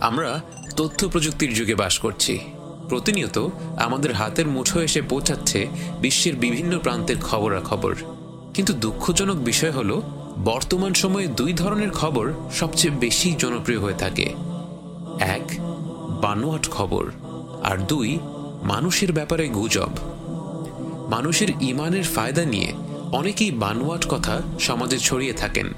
আমরা তথ্য প্রযুক্তির যুগে বাস করছি। প্রতিনিয়ত আমাদের হাতের মুঠো এসে পৌঁছাচ্ছে বিশ্বের বিভিন্ন প্রান্তের খবরাখবর। কিন্তু দুঃখজনক বিষয় হলো, বর্তমান সময়ে দুই ধরনের খবর সবচেয়ে বেশি জনপ্রিয় হয়ে থাকে। এক, বানোয়াট খবর, আর দুই, মানুষের ব্যাপারে গুজব। মানুষের ইমানের ফায়দা নিয়ে অনেকেই বানোয়াট কথা সমাজে ছড়িয়ে থাকেন।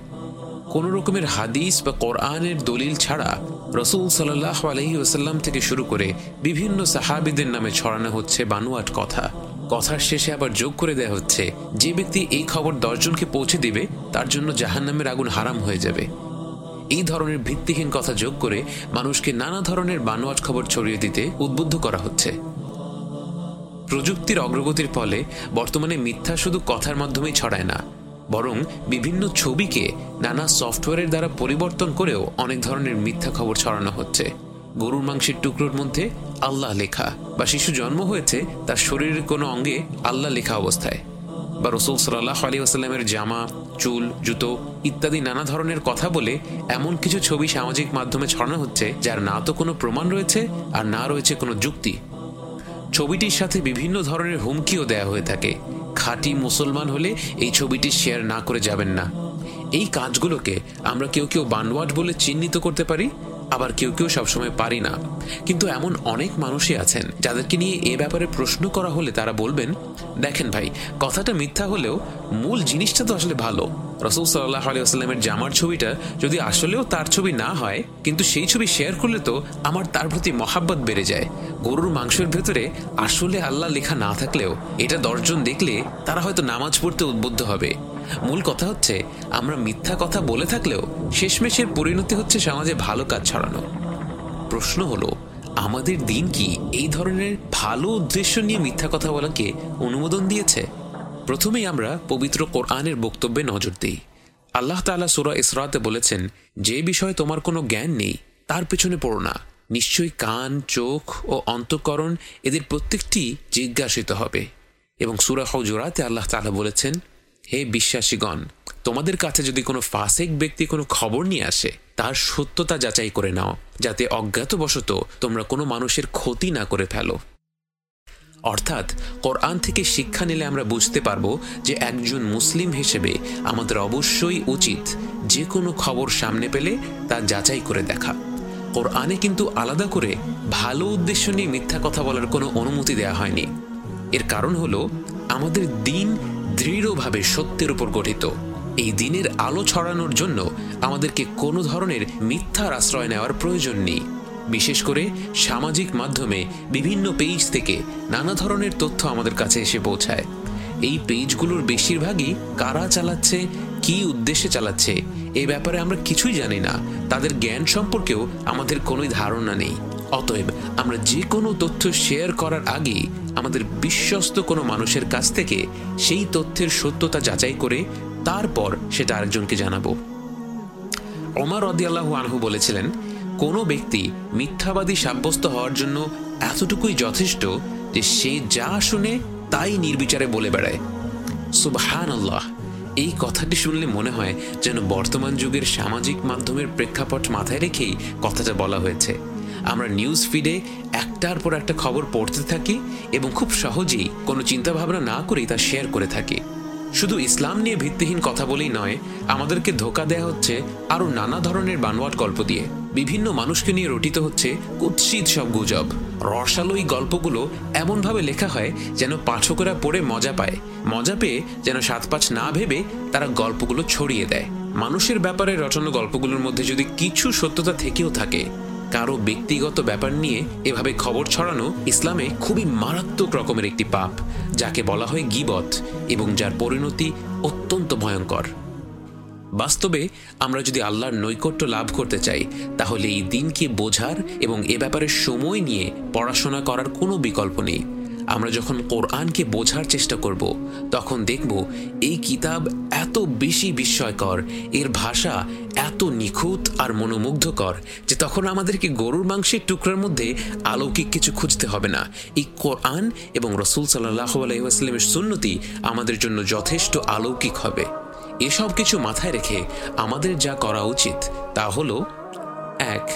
কোন রকমের হাদিস বা কোরআনের দলিল ছাড়া রসুল সাল্লাহ আলহি ওসাল্লাম থেকে শুরু করে বিভিন্ন সাহাবিদের নামে ছড়ানো হচ্ছে বানুয়াট কথা। কথার শেষে আবার যোগ করে দেয়া হচ্ছে, যে ব্যক্তি এই খবর দশজনকে পৌঁছে দিবে, তার জন্য জাহান্নামের আগুন হারাম হয়ে যাবে। এই ধরনের ভিত্তিহীন কথা যোগ করে মানুষকে নানা ধরনের বানোয়াট খবর ছড়িয়ে দিতে উদ্বুদ্ধ করা হচ্ছে। প্রযুক্তির অগ্রগতির ফলে বর্তমানে মিথ্যা শুধু কথার মাধ্যমেই ছড়ায় না বরং বিভিন্ন ছবিকে নানা সফটওয়্যারের দ্বারা পরিবর্তন করেও অনেক ধরনের মিথ্যা খবর ছড়ানো হচ্ছে। গরুর মাংসের টুকরোর মধ্যে আল্লাহ লেখা বা শিশু জন্ম হয়েছে, তার শরীরের কোনো অঙ্গে আল্লাহ লেখা অবস্থায়। বা রসুল সাল্লাহ আলী আসাল্লামের জামা, চুল, জুতো ইত্যাদি নানা ধরনের কথা বলে এমন কিছু ছবি সামাজিক মাধ্যমে ছড়ানো হচ্ছে, যার না তো কোনো প্রমাণ রয়েছে আর না রয়েছে কোনো যুক্তি। ছবিটির সাথে বিভিন্ন ধরনের হুমকিও দেয়া হয়ে থাকে। খাঁটি মুসলমান হলে এই ছবিটি শেয়ার না করে যাবেন না। এই কাজগুলোকে আমরা কেউ কেউ বানওয়াট বলে চিহ্নিত করতে পারি? আবার কেউ কেউ সবসময় পারি না। কিন্তু এমন অনেক মানুষই আছেন যাদেরকে নিয়ে এ ব্যাপারে প্রশ্ন করা হলে তারা বলবেন, দেখেন ভাই, কথাটা মিথ্যা হলেও মূল জিনিসটা তো আসলে ভালো। রসুল সাল্লাহ আলিয়াস্লামের জামার ছবিটা যদি আসলেও তার ছবি না হয়, কিন্তু সেই ছবি শেয়ার করলে তো আমার তার প্রতি মহাব্বত বেড়ে যায়। গরুর মাংসের ভেতরে আসলে আল্লাহ লেখা না থাকলেও এটা দশজন দেখলে তারা হয়তো নামাজ পড়তে উদ্বুদ্ধ হবে। মূল কথা হচ্ছে, আমরা মিথ্যা কথা বলে থাকলেও শেষমেশের পরিণতি হচ্ছে সমাজে ভালো কাজ ছড়ানো। প্রশ্ন হলো, আমাদের দিন কি এই ধরনের ভালো উদ্দেশ্য নিয়ে মিথ্যা কথা বলাকে অনুমোদন দিয়েছে? প্রথমেই আমরা পবিত্র কোরআনের বক্তব্যে নজর দিই। আল্লাহ তালা সুরা ইসরাতে বলেছেন, যে বিষয়ে তোমার কোনো জ্ঞান নেই, তার পেছনে পড়ো না। নিশ্চয়ই কান, চোখ ও অন্তঃকরণ এদের প্রত্যেকটি জিজ্ঞাসিত হবে। এবং সুরা হজুরাতে আল্লাহ তালা বলেছেন হে বিশ্বাসীগণ, তোমাদের কাছে যদি কোনো ফাসেক ব্যক্তি কোনো খবর নিয়ে আসে, তার সত্যতা যাচাই করে নাও, যাতে অজ্ঞাতবশত তোমরা কোনো মানুষের ক্ষতি না করে ফেলো। অর্থাৎ, কোরআন থেকে শিক্ষা নিলে আমরা বুঝতে পারব যে একজন মুসলিম হিসেবে আমাদের অবশ্যই উচিত যে কোনো খবর সামনে পেলে তা যাচাই করে দেখা। কোরআনে কিন্তু আলাদা করে ভালো উদ্দেশ্য নিয়ে মিথ্যা কথা বলার কোনো অনুমতি দেওয়া হয়নি। এর কারণ হলো, আমাদের দিন দৃঢ়ভাবে সত্যের উপর গঠিত। এই দিনের আলো ছড়ানোর জন্য আমাদেরকে কোনো ধরনের মিথ্যার আশ্রয় নেওয়ার প্রয়োজন নেই। বিশেষ করে সামাজিক মাধ্যমে বিভিন্ন পেজ থেকে নানা ধরনের তথ্য আমাদের কাছে এসে পৌঁছায়। এই পেজগুলোর বেশিরভাগই কারা চালাচ্ছে, কি উদ্দেশ্যে চালাচ্ছে, এ ব্যাপারে আমরা কিছুই জানি না। তাদের জ্ঞান সম্পর্কেও আমাদের কোনোই ধারণা নেই। অতএব আমরা যে কোনো তথ্য শেয়ার করার আগে আমাদের বিশ্বস্ত কোনো মানুষের কাছ থেকে সেই তথ্যের সত্যতা যাচাই করে তারপর সেটা আরেকজনকে জানাব। ওমর রদিয়াল্লাহু আনহু বলেছিলেন, কোনো ব্যক্তি মিথ্যাবাদী সাব্যস্ত হওয়ার জন্য এতটুকুই যথেষ্ট যে সে যা শুনে তাই নির্বিচারে বলে বেড়ায়। সুবহান আল্লাহ এই কথাটি শুনলে মনে হয় যেন বর্তমান যুগের সামাজিক মাধ্যমের প্রেক্ষাপট মাথায় রেখেই কথাটা বলা হয়েছে। আমরা নিউজ ফিডে একটার পর একটা খবর পড়তে থাকি এবং খুব সহজেই কোনো চিন্তাভাবনা না করেই তা শেয়ার করে থাকি। শুধু ইসলাম নিয়ে ভিত্তিহীন কথা বলেই নয়, আমাদেরকে ধোকা দেয়া হচ্ছে আরও নানা ধরনের বানোয়াট গল্প দিয়ে। বিভিন্ন মানুষকে নিয়ে রটিত হচ্ছে কুৎসিত সব গুজব। রসালো এই গল্পগুলো এমনভাবে লেখা হয় যেন পাঠকেরা পড়ে মজা পায়। মজা পেয়ে যেন সাত পাঁচ না ভেবে তারা গল্পগুলো ছড়িয়ে দেয়। মানুষের ব্যাপারে রচনা গল্পগুলোর মধ্যে যদি কিছু সত্যতা থেকেও থাকে কারও ব্যক্তিগত ব্যাপার নিয়ে এভাবে খবর ছড়ানো ইসলামে খুবই মারাত্মক রকমের একটি পাপ, যাকে বলা হয় গিবত এবং যার পরিণতি অত্যন্ত ভয়ঙ্কর। বাস্তবে আমরা যদি আল্লাহর নৈকট্য লাভ করতে চাই, তাহলে এই দিনকে বোঝার এবং এ ব্যাপারে সময় নিয়ে পড়াশোনা করার কোনো বিকল্প নেই। আমরা যখন কোরআনকে বোঝার চেষ্টা করব, তখন দেখব এই কিতাব এত বেশি বিস্ময়কর, এর ভাষা এত নিখুঁত আর মনোমুগ্ধকর যে তখন আমাদেরকে গরুর মাংসের টুকরার মধ্যে আলৌকিক কিছু খুঁজতে হবে না। এই কোরআন এবং রসুল সাল্লাহ আলহিহাস্লামের সুন্নতি আমাদের জন্য যথেষ্ট আলৌকিক হবে। এসব কিছু মাথায় রেখে আমাদের যা করা উচিত তা হলো, এক,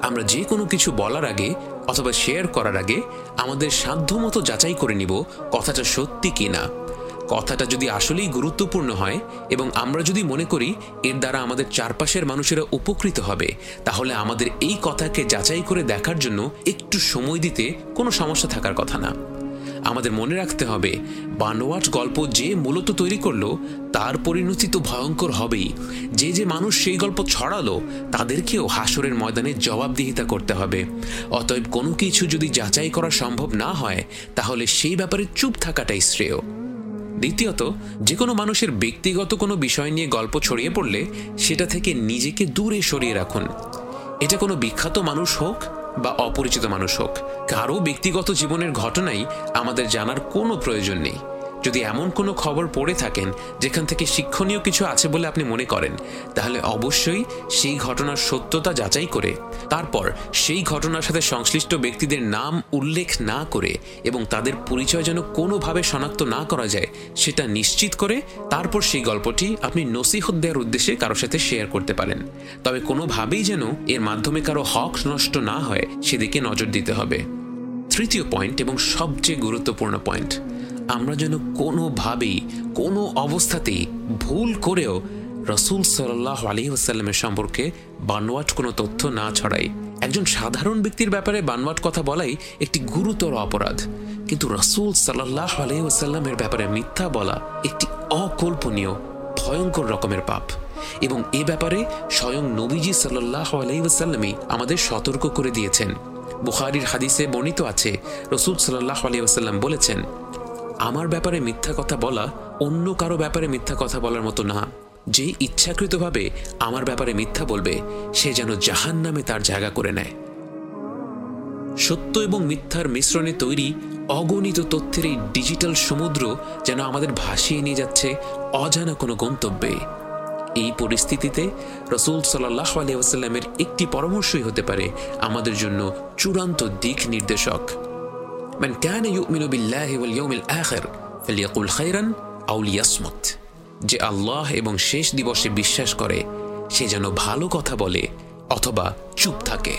আমরা যে কোনো কিছু বলার আগে অথবা শেয়ার করার আগে আমাদের সাধ্যমতো যাচাই করে নিব কথাটা সত্যি কি না কথাটা যদি আসলেই গুরুত্বপূর্ণ হয় এবং আমরা যদি মনে করি এর দ্বারা আমাদের চারপাশের মানুষেরা উপকৃত হবে, তাহলে আমাদের এই কথাকে যাচাই করে দেখার জন্য একটু সময় দিতে কোনো সমস্যা থাকার কথা না। আমাদের মনে রাখতে হবে, বানোয়াট গল্প যে মূলত তৈরি করল, তার পরিণতি তো ভয়ঙ্কর হবেই। যে যে মানুষ সেই গল্প ছড়ালো, তাদেরকেও হাসরের ময়দানে জবাবদিহিতা করতে হবে। অতএব কোনো কিছু যদি যাচাই করা সম্ভব না হয়, তাহলে সেই ব্যাপারে চুপ থাকাটাই শ্রেয়। দ্বিতীয়ত যে কোনো মানুষের ব্যক্তিগত কোনো বিষয় নিয়ে গল্প ছড়িয়ে পড়লে সেটা থেকে নিজেকে দূরে সরিয়ে রাখুন। এটা কোনো বিখ্যাত মানুষ হোক বা অপরিচিত মানুষ হোক, কারও ব্যক্তিগত জীবনের ঘটনাই আমাদের জানার কোনো প্রয়োজন নেই। যদি এমন কোনো খবর পড়ে থাকেন যেখান থেকে শিক্ষণীয় কিছু আছে বলে আপনি মনে করেন, তাহলে অবশ্যই সেই ঘটনার সত্যতা যাচাই করে, তারপর সেই ঘটনার সাথে সংশ্লিষ্ট ব্যক্তিদের নাম উল্লেখ না করে এবং তাদের পরিচয় যেন কোনোভাবে শনাক্ত না করা যায়, সেটা নিশ্চিত করে তারপর সেই গল্পটি আপনি নসিহত দেওয়ার উদ্দেশ্যে কারোর সাথে শেয়ার করতে পারেন। তবে কোনোভাবেই যেন এর মাধ্যমে কারও হক নষ্ট না হয়, সেদিকে নজর দিতে হবে। তৃতীয় পয়েন্ট এবং সবচেয়ে গুরুত্বপূর্ণ পয়েন্ট। আমরা যেন কোনোভাবেই, কোনো অবস্থাতেই ভুল করেও রসুল সাল্লাহ আলী আসাল্লামের সম্পর্কে বানোয়াট কোনো তথ্য না ছড়াই। একজন সাধারণ ব্যক্তির ব্যাপারে বানোয়াট কথা বলাই একটি গুরুতর অপরাধ। কিন্তু রসুল সাল্লাহ আলী আসাল্লামের ব্যাপারে মিথ্যা বলা একটি অকল্পনীয়, ভয়ঙ্কর রকমের পাপ। এবং এ ব্যাপারে স্বয়ং নবীজি সাল্লাহ আলাইসাল্লামই আমাদের সতর্ক করে দিয়েছেন। বুখারির হাদিসে বর্ণিত আছে, রসুল সাল্লাহ আলিয়াসাল্লাম বলেছেন আমার ব্যাপারে মিথ্যা কথা বলা অন্য কারও ব্যাপারে মিথ্যা কথা বলার মতো না। যে ইচ্ছাকৃতভাবে আমার ব্যাপারে মিথ্যা বলবে, সে যেন জাহান নামে তার জায়গা করে নেয়। সত্য এবং মিথ্যার মিশ্রণে তৈরি অগণিত তথ্যের এই ডিজিটাল সমুদ্র যেন আমাদের ভাসিয়ে নিয়ে যাচ্ছে অজানা কোনো গন্তব্যে। এই পরিস্থিতিতে রসুল সাল্লাহ আলিয়াস্লামের একটি পরামর্শই হতে পারে আমাদের জন্য চূড়ান্ত দিক নির্দেশক। من كان يؤمن بالله واليوم الآخر فليقل خيرا أو ليصمت যে আল্লাহ এবং শেষ দিবসে বিশ্বাস করে সে যেন ভালো কথা বলে অথবা চুপ থাকে